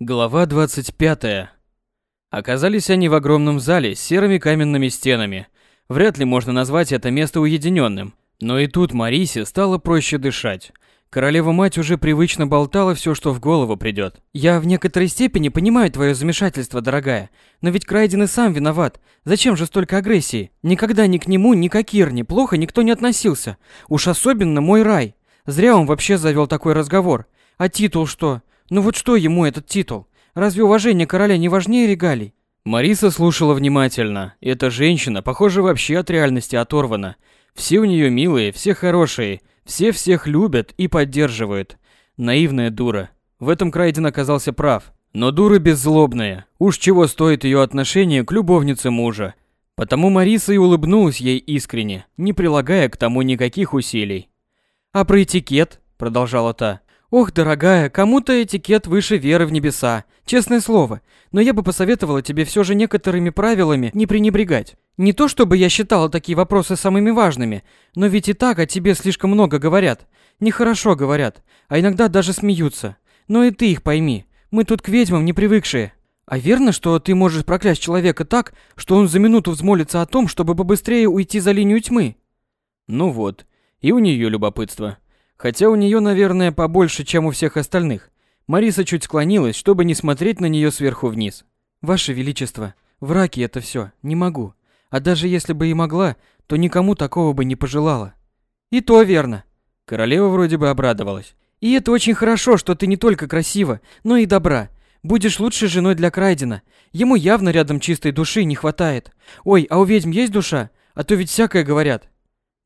Глава 25. Оказались они в огромном зале с серыми каменными стенами. Вряд ли можно назвать это место уединенным. Но и тут Марисе стало проще дышать. Королева-мать уже привычно болтала все, что в голову придет. «Я в некоторой степени понимаю твое замешательство, дорогая. Но ведь Крайден и сам виноват. Зачем же столько агрессии? Никогда ни к нему, ни к Акирне плохо никто не относился. Уж особенно мой рай. Зря он вообще завел такой разговор. А титул что? Ну вот что ему этот титул? Разве уважение короля не важнее регалий? Мариса слушала внимательно. Эта женщина, похоже, вообще от реальности оторвана. Все у нее милые, все хорошие, все всех любят и поддерживают. Наивная дура. В этом Крайден оказался прав. Но дура беззлобная. Уж чего стоит ее отношение к любовнице мужа. Потому Мариса и улыбнулась ей искренне, не прилагая к тому никаких усилий. «А про этикет?» – продолжала та. Ох, дорогая, кому-то этикет выше веры в небеса, честное слово. Но я бы посоветовала тебе все же некоторыми правилами не пренебрегать. Не то чтобы я считала такие вопросы самыми важными, но ведь и так о тебе слишком много говорят. Нехорошо говорят, а иногда даже смеются. Но и ты их пойми, мы тут к ведьмам не привыкшие. А верно, что ты можешь проклясть человека так, что он за минуту взмолится о том, чтобы побыстрее уйти за линию тьмы? Ну вот, и у нее любопытство. Хотя у нее, наверное, побольше, чем у всех остальных. Мариса чуть склонилась, чтобы не смотреть на нее сверху вниз. «Ваше Величество, в раке это все, не могу. А даже если бы и могла, то никому такого бы не пожелала». «И то верно». Королева вроде бы обрадовалась. «И это очень хорошо, что ты не только красива, но и добра. Будешь лучшей женой для Крайдена. Ему явно рядом чистой души не хватает. Ой, а у ведьм есть душа? А то ведь всякое говорят».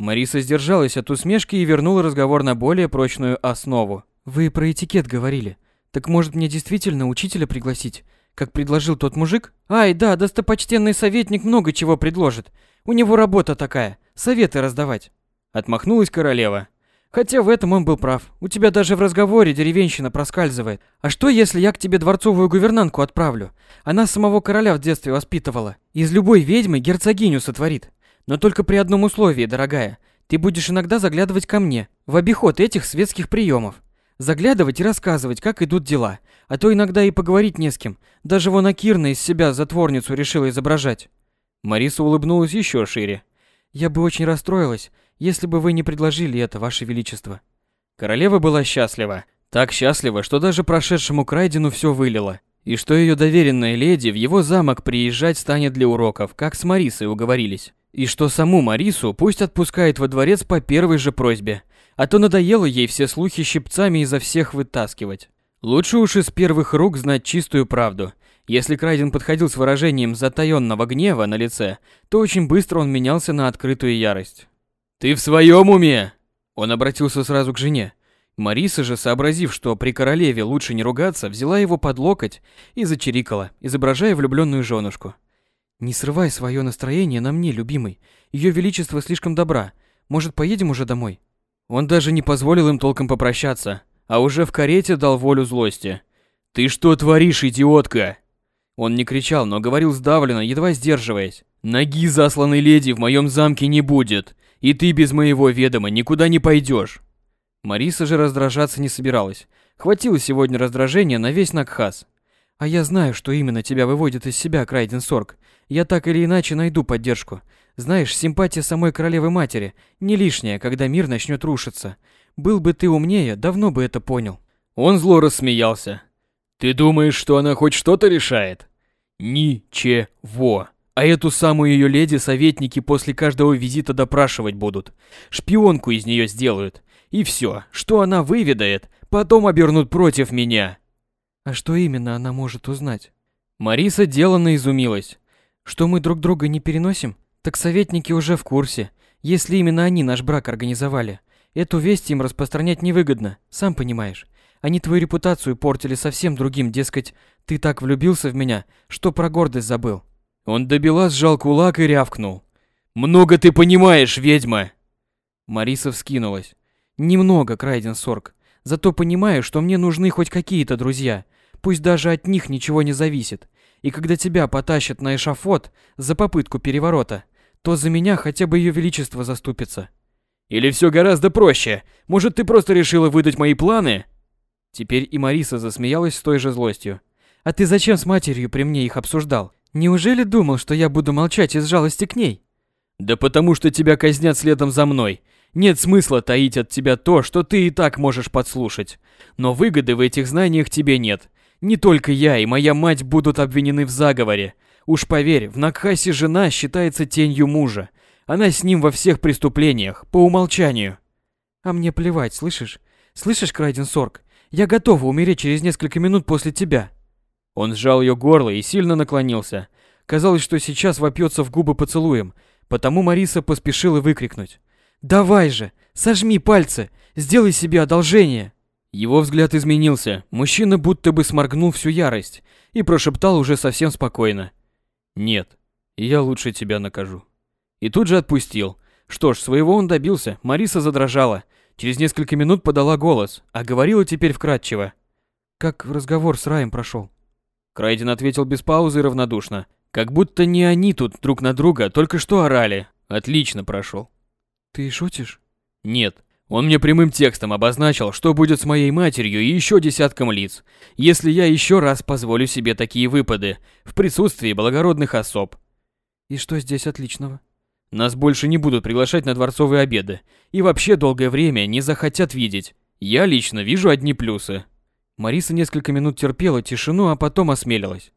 Мариса сдержалась от усмешки и вернула разговор на более прочную основу. «Вы про этикет говорили. Так может мне действительно учителя пригласить, как предложил тот мужик? Ай, да, достопочтенный советник много чего предложит. У него работа такая, советы раздавать». Отмахнулась королева. Хотя в этом он был прав. У тебя даже в разговоре деревенщина проскальзывает. А что, если я к тебе дворцовую гувернантку отправлю? Она самого короля в детстве воспитывала. Из любой ведьмы герцогиню сотворит. Но только при одном условии, дорогая. Ты будешь иногда заглядывать ко мне, в обиход этих светских приемов. Заглядывать и рассказывать, как идут дела. А то иногда и поговорить не с кем. Даже вон Акирна из себя затворницу решила изображать. Мариса улыбнулась еще шире. Я бы очень расстроилась, если бы вы не предложили это, ваше величество. Королева была счастлива. Так счастлива, что даже прошедшему Крайдену все вылила. И что ее доверенная леди в его замок приезжать станет для уроков, как с Марисой уговорились. И что саму Марису пусть отпускает во дворец по первой же просьбе, а то надоело ей все слухи щипцами изо всех вытаскивать. Лучше уж из первых рук знать чистую правду. Если Крайден подходил с выражением затаённого гнева на лице, то очень быстро он менялся на открытую ярость. «Ты в своем уме?» Он обратился сразу к жене. Мариса же, сообразив, что при королеве лучше не ругаться, взяла его под локоть и зачирикала, изображая влюбленную женушку. Не срывай свое настроение на мне, любимый. Ее величество слишком добра. Может, поедем уже домой? Он даже не позволил им толком попрощаться, а уже в карете дал волю злости. Ты что творишь, идиотка? Он не кричал, но говорил сдавленно, едва сдерживаясь. Ноги засланной леди в моем замке не будет, и ты без моего ведома никуда не пойдешь. Мариса же раздражаться не собиралась. Хватило сегодня раздражения на весь Накхас. А я знаю, что именно тебя выводит из себя, Крайден Сорг. Я так или иначе найду поддержку. Знаешь, симпатия самой королевы матери не лишняя, когда мир начнет рушиться. Был бы ты умнее, давно бы это понял. Он зло рассмеялся. Ты думаешь, что она хоть что-то решает? Ничего. А эту самую ее леди советники после каждого визита допрашивать будут. Шпионку из нее сделают. И все, что она выведает, потом обернут против меня. А что именно она может узнать? Мариса деланно изумилась. Что мы друг друга не переносим? Так советники уже в курсе. Если именно они наш брак организовали. Эту весть им распространять невыгодно, сам понимаешь. Они твою репутацию портили совсем другим, дескать, ты так влюбился в меня, что про гордость забыл. Он добила сжал кулак и рявкнул. «Много ты понимаешь, ведьма!» Мариса вскинулась. «Немного, Крайден Сорг. Зато понимаю, что мне нужны хоть какие-то друзья. Пусть даже от них ничего не зависит. И когда тебя потащат на эшафот за попытку переворота, то за меня хотя бы ее величество заступится. Или все гораздо проще? Может, ты просто решила выдать мои планы? Теперь и Мариса засмеялась с той же злостью. А ты зачем с матерью при мне их обсуждал? Неужели думал, что я буду молчать из жалости к ней? Да потому что тебя казнят следом за мной. Нет смысла таить от тебя то, что ты и так можешь подслушать. Но выгоды в этих знаниях тебе нет. Не только я и моя мать будут обвинены в заговоре. Уж поверь, в Накхасе жена считается тенью мужа. Она с ним во всех преступлениях, по умолчанию. А мне плевать, слышишь? Слышишь, Крайден Сорг? Я готова умереть через несколько минут после тебя. Он сжал ее горло и сильно наклонился. Казалось, что сейчас вопьется в губы поцелуем, потому Мариса поспешила выкрикнуть. «Давай же, сожми пальцы, сделай себе одолжение!» Его взгляд изменился, мужчина будто бы сморгнул всю ярость и прошептал уже совсем спокойно. «Нет, я лучше тебя накажу». И тут же отпустил. Что ж, своего он добился, Мариса задрожала. Через несколько минут подала голос, а говорила теперь вкратчиво. «Как разговор с Раем прошел?» Крайден ответил без паузы равнодушно. Как будто не они тут друг на друга только что орали. Отлично прошел. Ты шутишь? Нет. Он мне прямым текстом обозначил, что будет с моей матерью и еще десятком лиц, если я еще раз позволю себе такие выпады в присутствии благородных особ. И что здесь отличного? Нас больше не будут приглашать на дворцовые обеды, и вообще долгое время не захотят видеть. Я лично вижу одни плюсы. Мариса несколько минут терпела тишину, а потом осмелилась.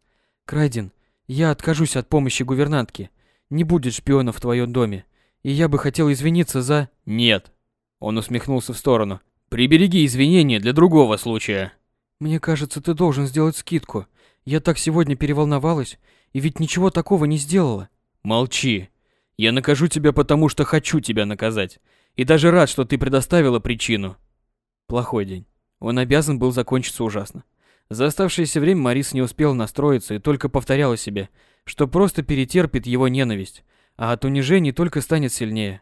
«Крайден, я откажусь от помощи гувернантки. Не будет шпионов в твоем доме. И я бы хотел извиниться за...» «Нет». Он усмехнулся в сторону. «Прибереги извинения для другого случая». «Мне кажется, ты должен сделать скидку. Я так сегодня переволновалась, и ведь ничего такого не сделала». «Молчи. Я накажу тебя потому, что хочу тебя наказать. И даже рад, что ты предоставила причину». Плохой день. Он обязан был закончиться ужасно. За оставшееся время Марис не успел настроиться и только повторяла себе, что просто перетерпит его ненависть, а от унижений только станет сильнее.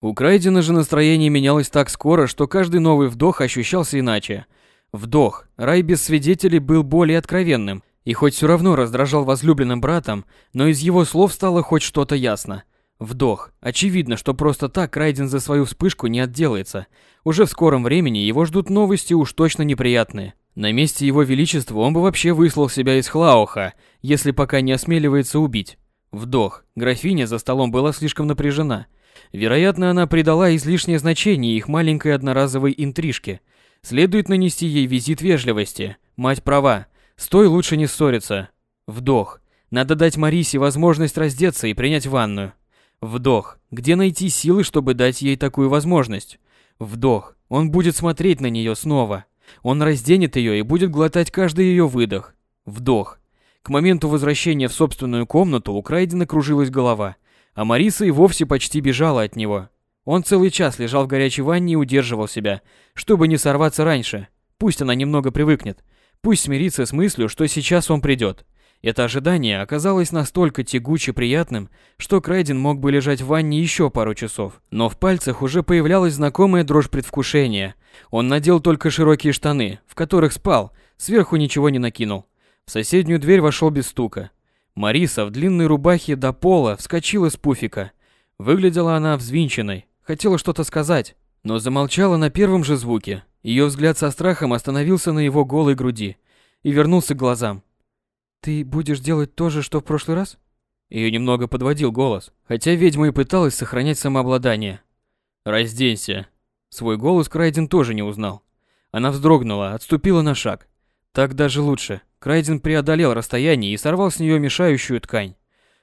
У Крайдена же настроение менялось так скоро, что каждый новый вдох ощущался иначе. Вдох. Рай без свидетелей был более откровенным, и хоть все равно раздражал возлюбленным братом, но из его слов стало хоть что-то ясно. Вдох. Очевидно, что просто так Райден за свою вспышку не отделается. Уже в скором времени его ждут новости уж точно неприятные. На месте его величества он бы вообще выслал себя из Хлауха, если пока не осмеливается убить. Вдох. Графиня за столом была слишком напряжена. Вероятно, она придала излишнее значение их маленькой одноразовой интрижке. Следует нанести ей визит вежливости. Мать права. Стой лучше не ссориться. Вдох. Надо дать Марисе возможность раздеться и принять ванную. Вдох. Где найти силы, чтобы дать ей такую возможность? Вдох. Он будет смотреть на нее снова. Он разденет ее и будет глотать каждый ее выдох. Вдох. К моменту возвращения в собственную комнату у Крайдена кружилась голова, а Мариса и вовсе почти бежала от него. Он целый час лежал в горячей ванне и удерживал себя, чтобы не сорваться раньше. Пусть она немного привыкнет. Пусть смирится с мыслью, что сейчас он придет. Это ожидание оказалось настолько тягуче приятным, что Крайден мог бы лежать в ванне еще пару часов. Но в пальцах уже появлялась знакомая дрожь предвкушения. Он надел только широкие штаны, в которых спал, сверху ничего не накинул. В соседнюю дверь вошел без стука. Мариса в длинной рубахе до пола вскочила с пуфика. Выглядела она взвинченной, хотела что-то сказать, но замолчала на первом же звуке. Ее взгляд со страхом остановился на его голой груди и вернулся к глазам. Ты будешь делать то же, что в прошлый раз? Ее немного подводил голос, хотя ведьма и пыталась сохранять самообладание. Разденься. Свой голос Крайден тоже не узнал. Она вздрогнула, отступила на шаг. Так даже лучше. Крайден преодолел расстояние и сорвал с нее мешающую ткань.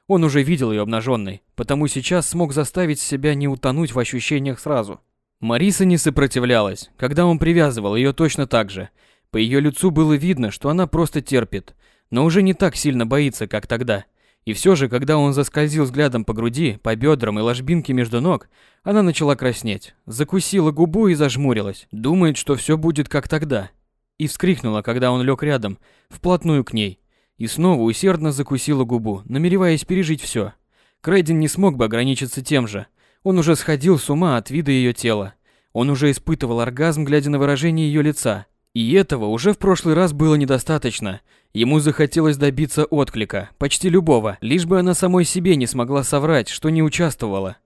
Он уже видел ее обнаженной, потому сейчас смог заставить себя не утонуть в ощущениях сразу. Мариса не сопротивлялась, когда он привязывал ее точно так же. По ее лицу было видно, что она просто терпит, но уже не так сильно боится, как тогда. И все же, когда он заскользил взглядом по груди, по бедрам и ложбинке между ног, она начала краснеть, закусила губу и зажмурилась, думает, что все будет как тогда. И вскрикнула, когда он лег рядом, вплотную к ней, и снова усердно закусила губу, намереваясь пережить все. Крейден не смог бы ограничиться тем же. Он уже сходил с ума от вида ее тела. Он уже испытывал оргазм, глядя на выражение ее лица. И этого уже в прошлый раз было недостаточно. Ему захотелось добиться отклика, почти любого, лишь бы она самой себе не смогла соврать, что не участвовала.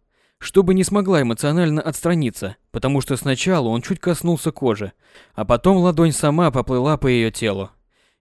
Чтобы не смогла эмоционально отстраниться, потому что сначала он чуть коснулся кожи, а потом ладонь сама поплыла по ее телу.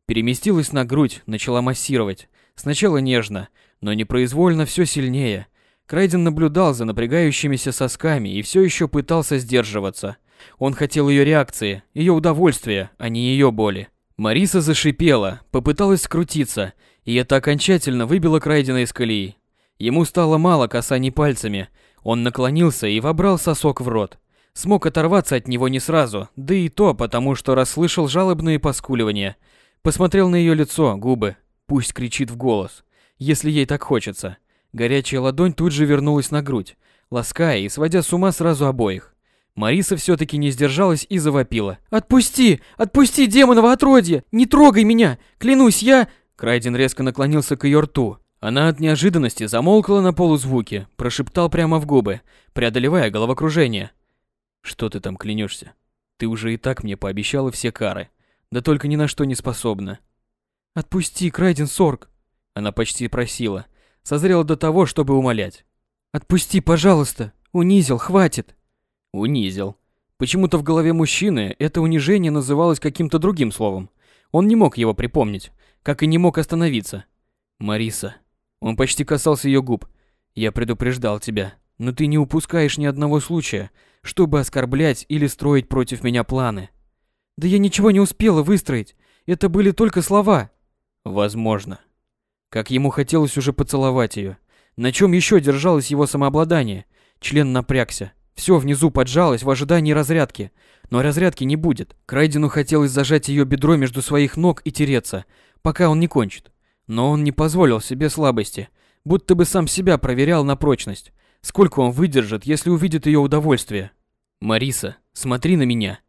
переместилась на грудь, начала массировать. Сначала нежно, но непроизвольно все сильнее. Крайден наблюдал за напрягающимися сосками и все еще пытался сдерживаться. Он хотел ее реакции, ее удовольствия, а не ее боли. Мариса зашипела, попыталась скрутиться, и это окончательно выбило Крайдена из колеи. Ему стало мало касаний пальцами. Он наклонился и вобрал сосок в рот. Смог оторваться от него не сразу, да и то потому, что расслышал жалобные поскуливания. Посмотрел на ее лицо, губы. Пусть кричит в голос, если ей так хочется. Горячая ладонь тут же вернулась на грудь, лаская и сводя с ума сразу обоих. Мариса все-таки не сдержалась и завопила. «Отпусти! Отпусти, демоново отродье! Не трогай меня! Клянусь, я...» Крайден резко наклонился к ее рту. Она от неожиданности замолкла на полузвуке, прошептал прямо в губы, преодолевая головокружение. «Что ты там клянешься? Ты уже и так мне пообещала все кары, да только ни на что не способна». «Отпусти, Крайден Сорг!» Она почти просила, созрела до того, чтобы умолять. «Отпусти, пожалуйста! Унизил, хватит!» Унизил. Почему-то в голове мужчины это унижение называлось каким-то другим словом. Он не мог его припомнить, как и не мог остановиться. «Мариса». Он почти касался ее губ. «Я предупреждал тебя, но ты не упускаешь ни одного случая, чтобы оскорблять или строить против меня планы». «Да я ничего не успела выстроить. Это были только слова». «Возможно». Как ему хотелось уже поцеловать ее. На чем еще держалось его самообладание? Член напрягся. Все внизу поджалось в ожидании разрядки. Но разрядки не будет. Крайдену хотелось зажать ее бедро между своих ног и тереться, пока он не кончит. Но он не позволил себе слабости, будто бы сам себя проверял на прочность. Сколько он выдержит, если увидит ее удовольствие? «Мариса, смотри на меня!»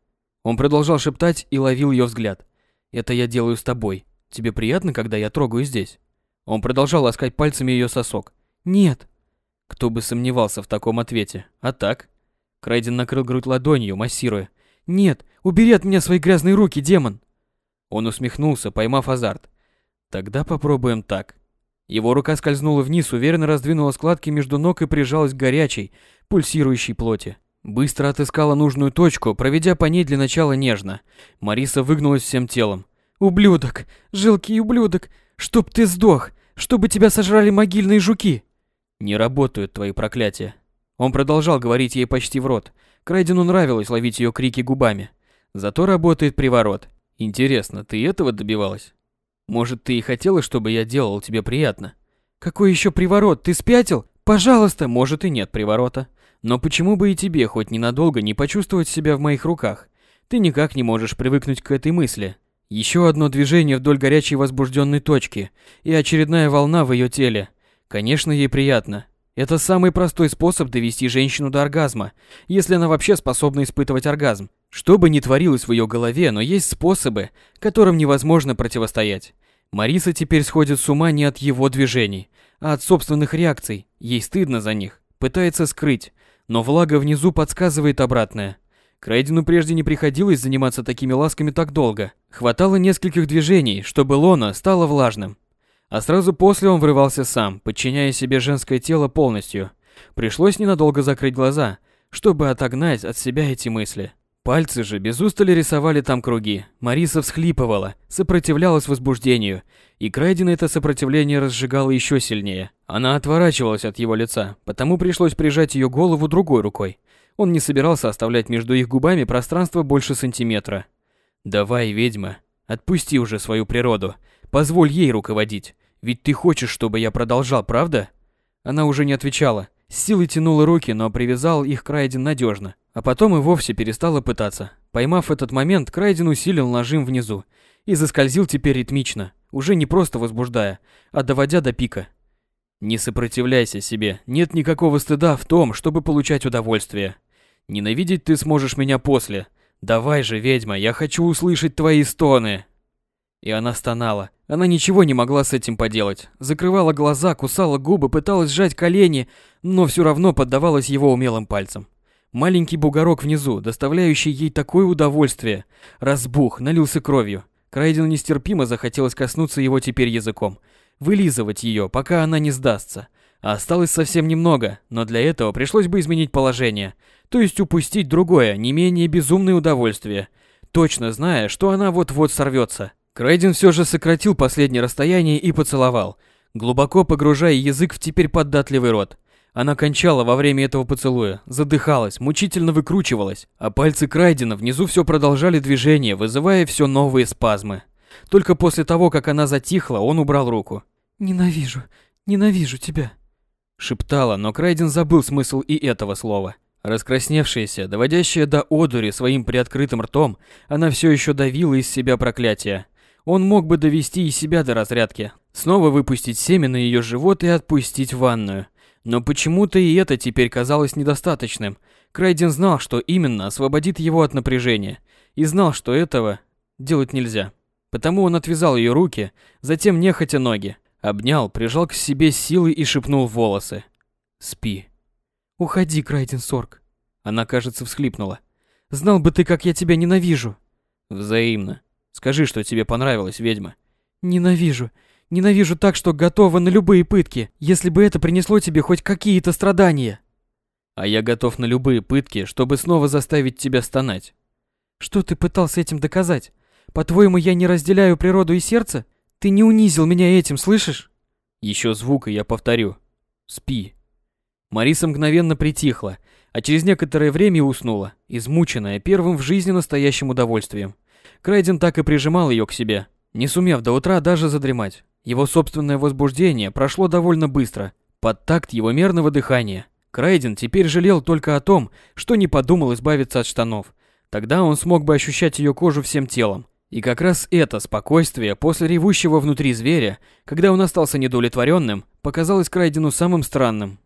Он продолжал шептать и ловил ее взгляд. «Это я делаю с тобой. Тебе приятно, когда я трогаю здесь?» Он продолжал ласкать пальцами ее сосок. «Нет». Кто бы сомневался в таком ответе. А так? Крайден накрыл грудь ладонью, массируя. «Нет, убери от меня свои грязные руки, демон!» Он усмехнулся, поймав азарт. «Тогда попробуем так». Его рука скользнула вниз, уверенно раздвинула складки между ног и прижалась к горячей, пульсирующей плоти. Быстро отыскала нужную точку, проведя по ней для начала нежно. Мариса выгнулась всем телом. «Ублюдок! Жилкий ублюдок! Чтоб ты сдох! Чтобы тебя сожрали могильные жуки!» «Не работают твои проклятия!» Он продолжал говорить ей почти в рот. Крайдену нравилось ловить ее крики губами. Зато работает приворот. Интересно, ты этого добивалась? Может, ты и хотела, чтобы я делал тебе приятно? Какой еще приворот? Ты спятил? Пожалуйста, может и нет приворота. Но почему бы и тебе хоть ненадолго не почувствовать себя в моих руках? Ты никак не можешь привыкнуть к этой мысли. Еще одно движение вдоль горячей возбужденной точки, и очередная волна в ее теле. Конечно, ей приятно. Это самый простой способ довести женщину до оргазма, если она вообще способна испытывать оргазм. Что бы ни творилось в ее голове, но есть способы, которым невозможно противостоять. Мариса теперь сходит с ума не от его движений, а от собственных реакций. Ей стыдно за них, пытается скрыть, но влага внизу подсказывает обратное. Крейдену прежде не приходилось заниматься такими ласками так долго. Хватало нескольких движений, чтобы лона стало влажным. А сразу после он врывался сам, подчиняя себе женское тело полностью. Пришлось ненадолго закрыть глаза, чтобы отогнать от себя эти мысли. Пальцы же без устали рисовали там круги. Мариса всхлипывала, сопротивлялась возбуждению, и Крайдена это сопротивление разжигало еще сильнее. Она отворачивалась от его лица, потому пришлось прижать ее голову другой рукой. Он не собирался оставлять между их губами пространство больше сантиметра. «Давай, ведьма, отпусти уже свою природу. Позволь ей руководить. Ведь ты хочешь, чтобы я продолжал, правда?» Она уже не отвечала. С силой тянула руки, но привязал их Крайден надежно. А потом и вовсе перестала пытаться. Поймав этот момент, Крайден усилил нажим внизу. И заскользил теперь ритмично, уже не просто возбуждая, а доводя до пика. Не сопротивляйся себе, нет никакого стыда в том, чтобы получать удовольствие. Ненавидеть ты сможешь меня после. Давай же, ведьма, я хочу услышать твои стоны. И она стонала. Она ничего не могла с этим поделать. Закрывала глаза, кусала губы, пыталась сжать колени, но все равно поддавалась его умелым пальцам. Маленький бугорок внизу, доставляющий ей такое удовольствие, разбух, налился кровью. Крайдену нестерпимо захотелось коснуться его теперь языком, вылизывать ее, пока она не сдастся. А осталось совсем немного, но для этого пришлось бы изменить положение, то есть упустить другое, не менее безумное удовольствие, точно зная, что она вот-вот сорвется. Крайден все же сократил последнее расстояние и поцеловал, глубоко погружая язык в теперь податливый рот. Она кончала во время этого поцелуя, задыхалась, мучительно выкручивалась, а пальцы Крайдена внизу все продолжали движение, вызывая все новые спазмы. Только после того, как она затихла, он убрал руку. «Ненавижу, ненавижу тебя», — шептала, но Крайден забыл смысл и этого слова. Раскрасневшаяся, доводящая до одури своим приоткрытым ртом, она все еще давила из себя проклятие. Он мог бы довести и себя до разрядки, снова выпустить семя на ее живот и отпустить в ванную. Но почему-то и это теперь казалось недостаточным. Крайден знал, что именно освободит его от напряжения, и знал, что этого делать нельзя. Потому он отвязал ее руки, затем нехотя ноги, обнял, прижал к себе силой и шепнул в волосы. «Спи». «Уходи, Крайден Сорг». Она, кажется, всхлипнула. «Знал бы ты, как я тебя ненавижу». «Взаимно. Скажи, что тебе понравилось, ведьма». «Ненавижу. Ненавижу так, что готова на любые пытки, если бы это принесло тебе хоть какие-то страдания. А я готов на любые пытки, чтобы снова заставить тебя стонать. Что ты пытался этим доказать? По-твоему, я не разделяю природу и сердце? Ты не унизил меня этим, слышишь? Еще звук, и я повторю. Спи. Мариса мгновенно притихла, а через некоторое время уснула, измученная первым в жизни настоящим удовольствием. Крайден так и прижимал ее к себе, не сумев до утра даже задремать. Его собственное возбуждение прошло довольно быстро, под такт его мерного дыхания. Крайден теперь жалел только о том, что не подумал избавиться от штанов. Тогда он смог бы ощущать ее кожу всем телом. И как раз это спокойствие после ревущего внутри зверя, когда он остался недовлетворенным, показалось Крайдену самым странным.